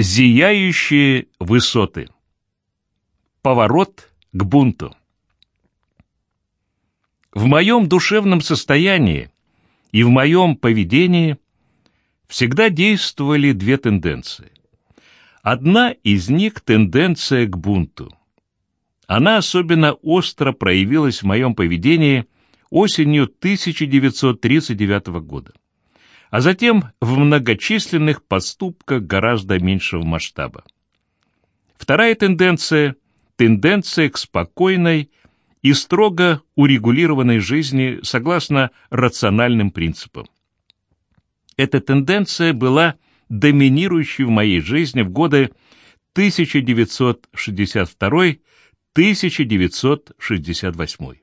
Зияющие высоты. Поворот к бунту. В моем душевном состоянии и в моем поведении всегда действовали две тенденции. Одна из них – тенденция к бунту. Она особенно остро проявилась в моем поведении осенью 1939 года а затем в многочисленных поступках гораздо меньшего масштаба. Вторая тенденция – тенденция к спокойной и строго урегулированной жизни согласно рациональным принципам. Эта тенденция была доминирующей в моей жизни в годы 1962-1968.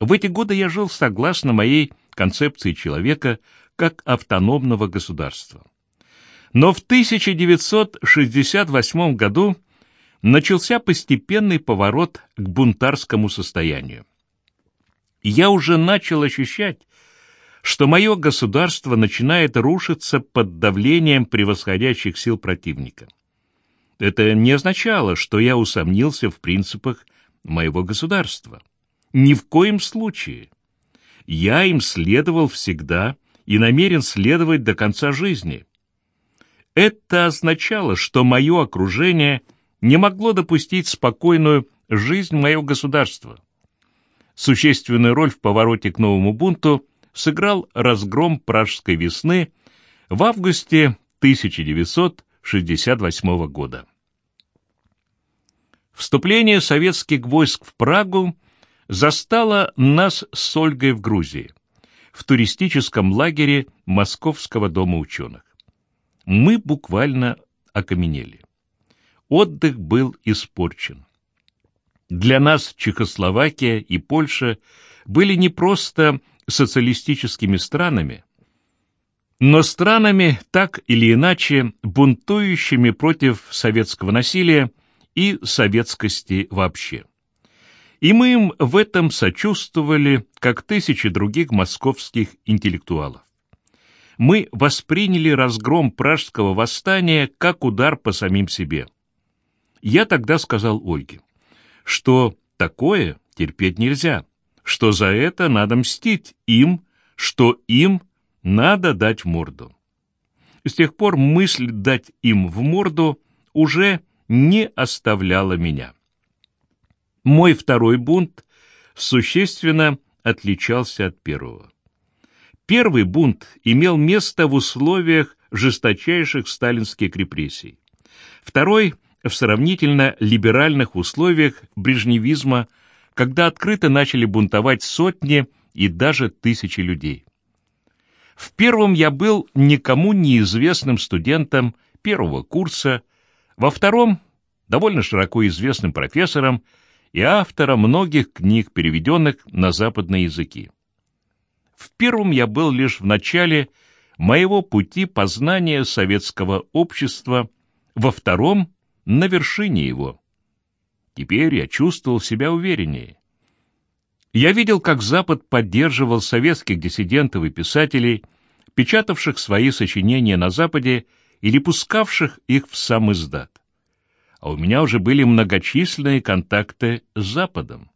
В эти годы я жил согласно моей концепции человека – как автономного государства. Но в 1968 году начался постепенный поворот к бунтарскому состоянию. Я уже начал ощущать, что мое государство начинает рушиться под давлением превосходящих сил противника. Это не означало, что я усомнился в принципах моего государства. Ни в коем случае. Я им следовал всегда и намерен следовать до конца жизни. Это означало, что мое окружение не могло допустить спокойную жизнь моего государства. Существенную роль в повороте к новому бунту сыграл разгром Пражской весны в августе 1968 года. Вступление советских войск в Прагу застало нас с Ольгой в Грузии в туристическом лагере Московского дома ученых. Мы буквально окаменели. Отдых был испорчен. Для нас Чехословакия и Польша были не просто социалистическими странами, но странами, так или иначе, бунтующими против советского насилия и советскости вообще. И мы им в этом сочувствовали, как тысячи других московских интеллектуалов. Мы восприняли разгром пражского восстания как удар по самим себе. Я тогда сказал Ольге, что такое терпеть нельзя, что за это надо мстить им, что им надо дать морду. С тех пор мысль дать им в морду уже не оставляла меня. Мой второй бунт существенно отличался от первого. Первый бунт имел место в условиях жесточайших сталинских репрессий. Второй – в сравнительно либеральных условиях брежневизма, когда открыто начали бунтовать сотни и даже тысячи людей. В первом я был никому неизвестным студентом первого курса, во втором – довольно широко известным профессором и автора многих книг, переведенных на западные языки. В первом я был лишь в начале моего пути познания советского общества, во втором — на вершине его. Теперь я чувствовал себя увереннее. Я видел, как Запад поддерживал советских диссидентов и писателей, печатавших свои сочинения на Западе или пускавших их в сам издат а у меня уже были многочисленные контакты с Западом.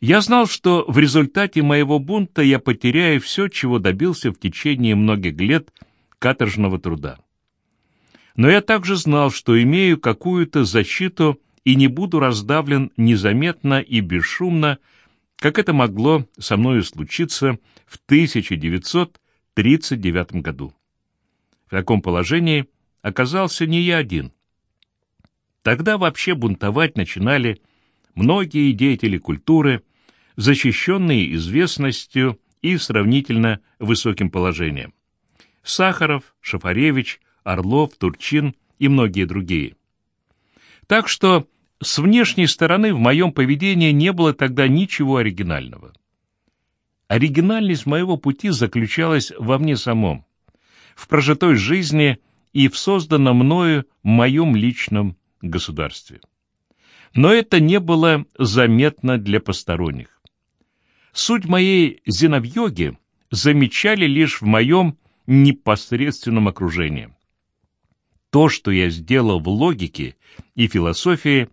Я знал, что в результате моего бунта я потеряю все, чего добился в течение многих лет каторжного труда. Но я также знал, что имею какую-то защиту и не буду раздавлен незаметно и бесшумно, как это могло со мною случиться в 1939 году. В таком положении оказался не я один. Тогда вообще бунтовать начинали многие деятели культуры, защищенные известностью и сравнительно высоким положением. Сахаров, Шафаревич, Орлов, Турчин и многие другие. Так что с внешней стороны в моем поведении не было тогда ничего оригинального. Оригинальность моего пути заключалась во мне самом, в прожитой жизни и в созданном мною моем личном государстве. Но это не было заметно для посторонних. Суть моей зиновьоги замечали лишь в моем непосредственном окружении. То, что я сделал в логике и философии,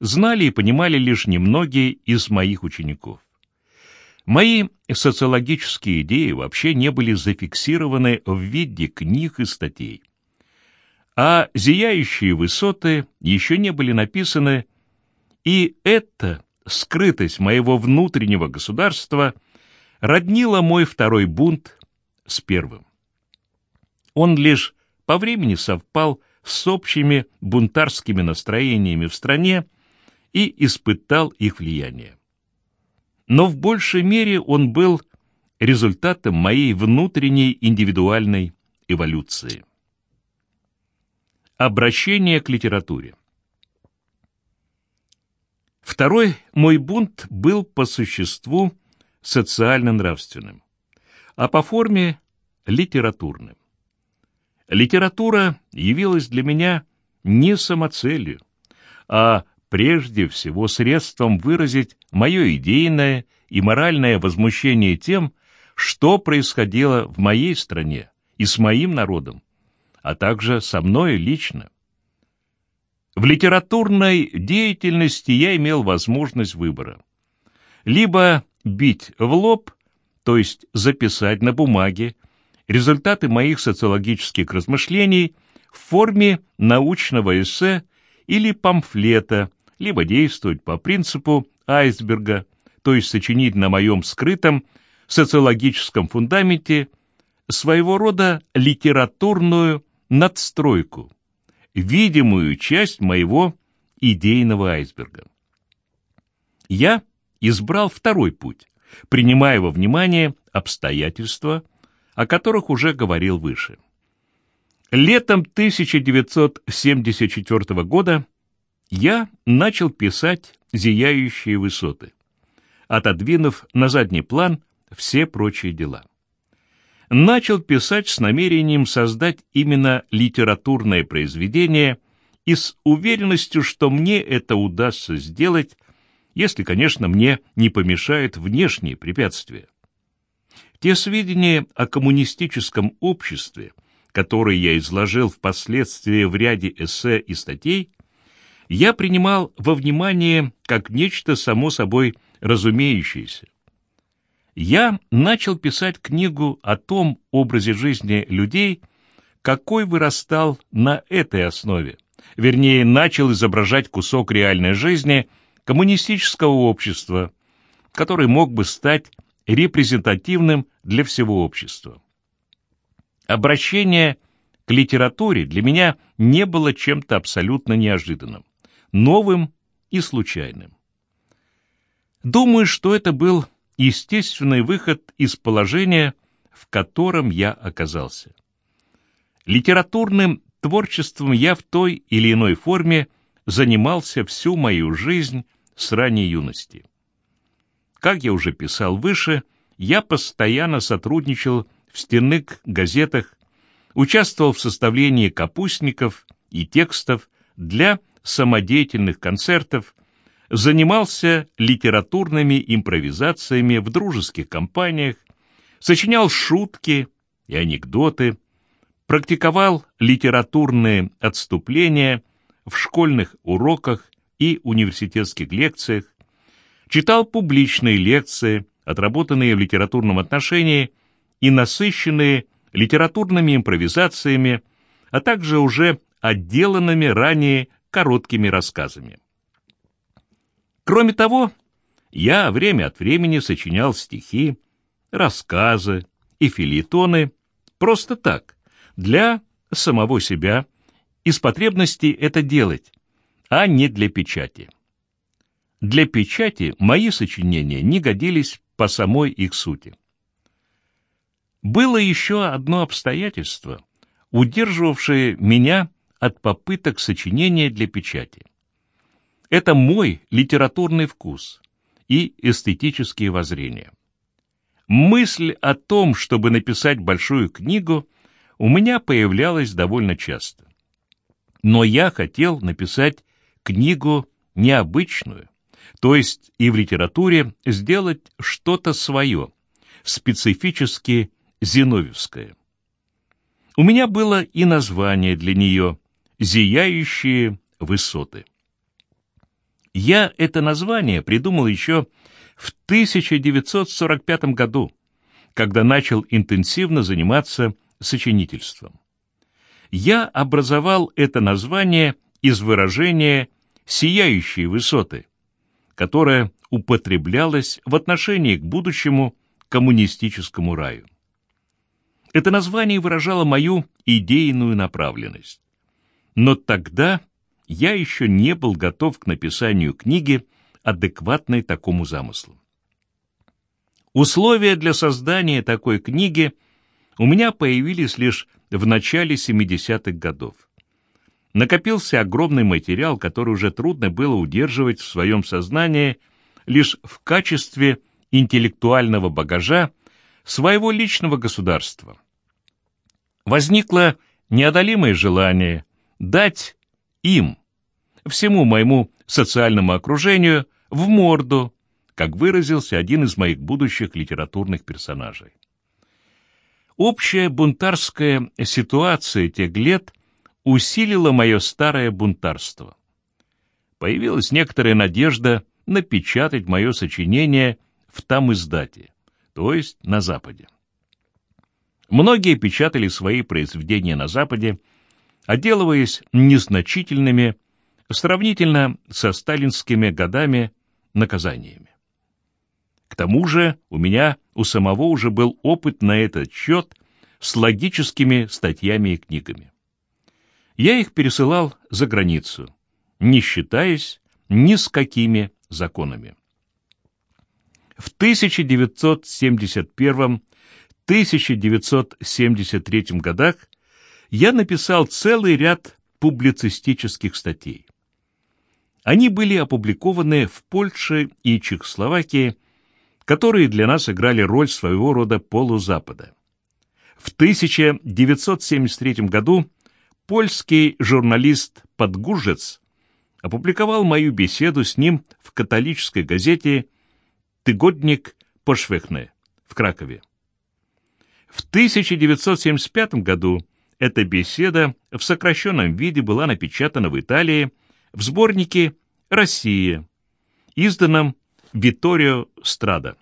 знали и понимали лишь немногие из моих учеников. Мои социологические идеи вообще не были зафиксированы в виде книг и статей. А «Зияющие высоты» еще не были написаны, и эта скрытость моего внутреннего государства роднила мой второй бунт с первым. Он лишь по времени совпал с общими бунтарскими настроениями в стране и испытал их влияние но в большей мере он был результатом моей внутренней индивидуальной эволюции. Обращение к литературе. Второй мой бунт был по существу социально-нравственным, а по форме – литературным. Литература явилась для меня не самоцелью, а прежде всего средством выразить мое идейное и моральное возмущение тем, что происходило в моей стране и с моим народом, а также со мной лично. В литературной деятельности я имел возможность выбора. Либо бить в лоб, то есть записать на бумаге результаты моих социологических размышлений в форме научного эссе или памфлета либо действовать по принципу айсберга, то есть сочинить на моем скрытом социологическом фундаменте своего рода литературную надстройку, видимую часть моего идейного айсберга. Я избрал второй путь, принимая во внимание обстоятельства, о которых уже говорил выше. Летом 1974 года я начал писать «Зияющие высоты», отодвинув на задний план все прочие дела. Начал писать с намерением создать именно литературное произведение и с уверенностью, что мне это удастся сделать, если, конечно, мне не помешают внешние препятствия. Те сведения о коммунистическом обществе, которые я изложил впоследствии в ряде эссе и статей, я принимал во внимание как нечто само собой разумеющееся. Я начал писать книгу о том образе жизни людей, какой вырастал на этой основе, вернее, начал изображать кусок реальной жизни коммунистического общества, который мог бы стать репрезентативным для всего общества. Обращение к литературе для меня не было чем-то абсолютно неожиданным новым и случайным. Думаю, что это был естественный выход из положения, в котором я оказался. Литературным творчеством я в той или иной форме занимался всю мою жизнь с ранней юности. Как я уже писал выше, я постоянно сотрудничал в стенных газетах, участвовал в составлении капустников и текстов для самодеятельных концертов, занимался литературными импровизациями в дружеских компаниях, сочинял шутки и анекдоты, практиковал литературные отступления в школьных уроках и университетских лекциях, читал публичные лекции, отработанные в литературном отношении и насыщенные литературными импровизациями, а также уже отделанными ранее короткими рассказами. Кроме того, я время от времени сочинял стихи, рассказы и филитоны просто так, для самого себя, из потребности это делать, а не для печати. Для печати мои сочинения не годились по самой их сути. Было еще одно обстоятельство, удерживавшее меня от попыток сочинения для печати. Это мой литературный вкус и эстетические воззрения. Мысль о том, чтобы написать большую книгу, у меня появлялась довольно часто. Но я хотел написать книгу необычную, то есть и в литературе сделать что-то свое, специфически зиновьевское. У меня было и название для нее «Зияющие высоты». Я это название придумал еще в 1945 году, когда начал интенсивно заниматься сочинительством. Я образовал это название из выражения «сияющие высоты», которое употреблялось в отношении к будущему коммунистическому раю. Это название выражало мою идейную направленность. Но тогда я еще не был готов к написанию книги, адекватной такому замыслу. Условия для создания такой книги у меня появились лишь в начале 70-х годов. Накопился огромный материал, который уже трудно было удерживать в своем сознании лишь в качестве интеллектуального багажа своего личного государства. Возникло неодолимое желание дать им, всему моему социальному окружению, в морду, как выразился один из моих будущих литературных персонажей. Общая бунтарская ситуация тех лет усилила мое старое бунтарство. Появилась некоторая надежда напечатать мое сочинение в там издате, то есть на Западе. Многие печатали свои произведения на Западе, отделываясь незначительными, сравнительно со сталинскими годами, наказаниями. К тому же у меня у самого уже был опыт на этот счет с логическими статьями и книгами. Я их пересылал за границу, не считаясь ни с какими законами. В 1971-1973 годах я написал целый ряд публицистических статей. Они были опубликованы в Польше и Чехословакии, которые для нас играли роль своего рода полузапада. В 1973 году польский журналист Подгужец опубликовал мою беседу с ним в католической газете «Тыгодник Пошвехне» в Кракове. В 1975 году эта беседа в сокращенном виде была напечатана в Италии в сборнике «Россия», изданном Виторио Страда.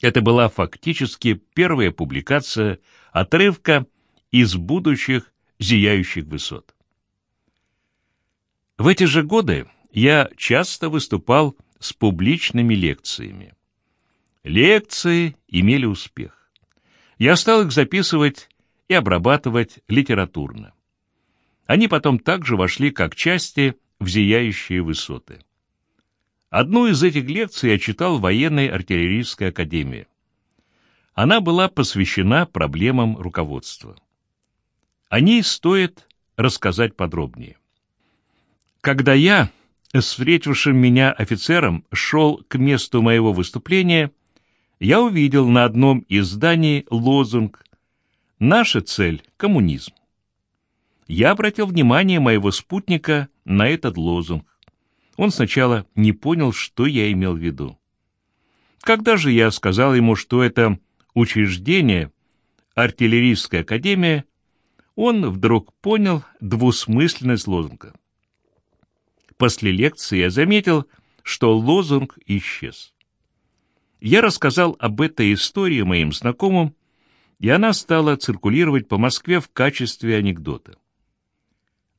Это была фактически первая публикация отрывка из будущих зияющих высот. В эти же годы я часто выступал с публичными лекциями. Лекции имели успех. Я стал их записывать и обрабатывать литературно. Они потом также вошли как части в зияющие высоты. Одну из этих лекций я читал в военной артиллерийской академии. Она была посвящена проблемам руководства. О ней стоит рассказать подробнее. Когда я с встретившим меня офицером шел к месту моего выступления, я увидел на одном из зданий лозунг «Наша цель – коммунизм». Я обратил внимание моего спутника на этот лозунг. Он сначала не понял, что я имел в виду. Когда же я сказал ему, что это учреждение, артиллерийская академия, он вдруг понял двусмысленность лозунга. После лекции я заметил, что лозунг исчез. Я рассказал об этой истории моим знакомым, и она стала циркулировать по Москве в качестве анекдота.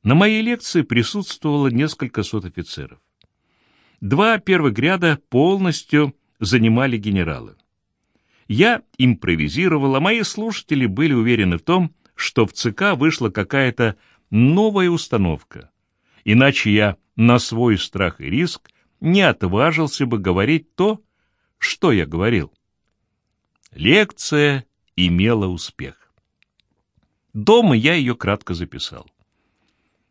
На моей лекции присутствовало несколько сот офицеров. Два первых ряда полностью занимали генералы. Я импровизировал, а мои слушатели были уверены в том, что в ЦК вышла какая-то новая установка. Иначе я на свой страх и риск не отважился бы говорить то, что я говорил. Лекция имела успех. Дома я ее кратко записал.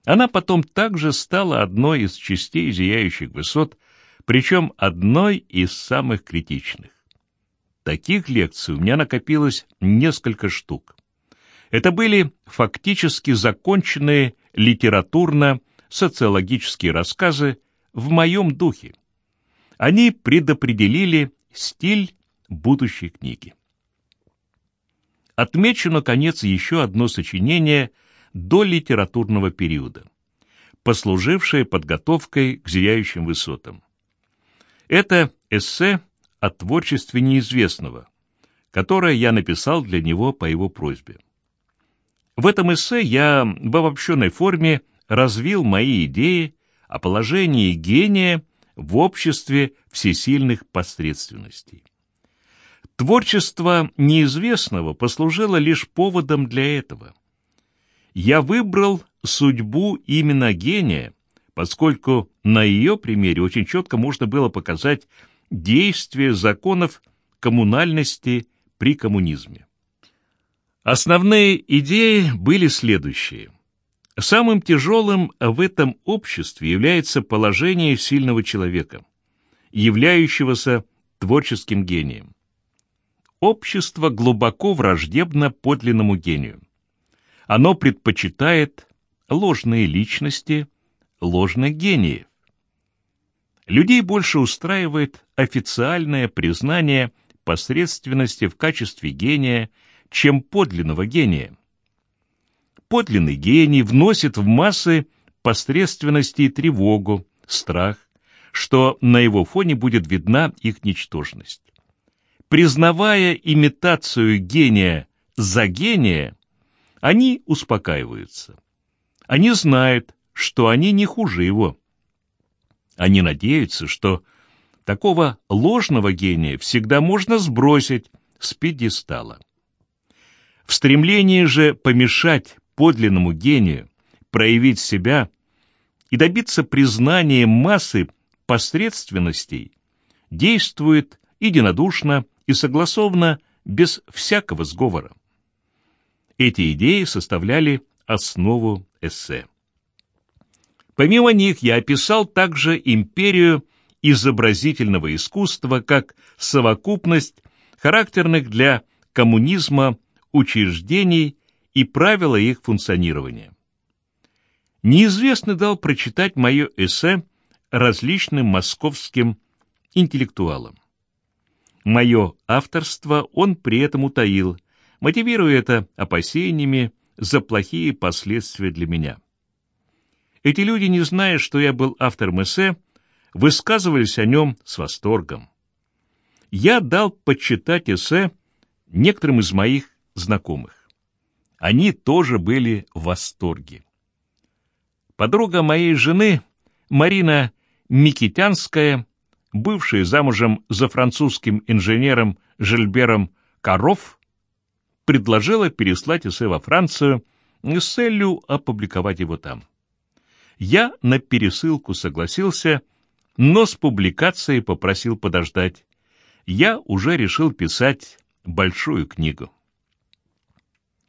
Она потом также стала одной из частей зияющих высот, причем одной из самых критичных. Таких лекций у меня накопилось несколько штук. Это были фактически законченные литературно-социологические рассказы в моем духе. Они предопределили стиль будущей книги. Отмечу, наконец, еще одно сочинение – до литературного периода, послужившее подготовкой к зияющим высотам. Это эссе о творчестве неизвестного, которое я написал для него по его просьбе. В этом эссе я в обобщенной форме развил мои идеи о положении гения в обществе всесильных посредственностей. Творчество неизвестного послужило лишь поводом для этого. Я выбрал судьбу именно гения, поскольку на ее примере очень четко можно было показать действие законов коммунальности при коммунизме. Основные идеи были следующие. Самым тяжелым в этом обществе является положение сильного человека, являющегося творческим гением. Общество глубоко враждебно подлинному гению. Оно предпочитает ложные личности, ложных гениев. Людей больше устраивает официальное признание посредственности в качестве гения, чем подлинного гения подлинный гений вносит в массы посредственности и тревогу, страх, что на его фоне будет видна их ничтожность. Признавая имитацию гения за гения, они успокаиваются. Они знают, что они не хуже его. Они надеются, что такого ложного гения всегда можно сбросить с пьедестала. В стремлении же помешать подлинному гению проявить себя и добиться признания массы посредственностей, действует единодушно и согласованно без всякого сговора. Эти идеи составляли основу эссе. Помимо них я описал также империю изобразительного искусства как совокупность характерных для коммунизма учреждений и правила их функционирования. Неизвестный дал прочитать мое эссе различным московским интеллектуалам. Мое авторство он при этом утаил, мотивируя это опасениями за плохие последствия для меня. Эти люди, не зная, что я был автором эссе, высказывались о нем с восторгом. Я дал почитать эссе некоторым из моих знакомых. Они тоже были в восторге. Подруга моей жены, Марина Микитянская, бывшая замужем за французским инженером Жильбером Каров, предложила переслать эссе во Францию с целью опубликовать его там. Я на пересылку согласился, но с публикацией попросил подождать. Я уже решил писать большую книгу.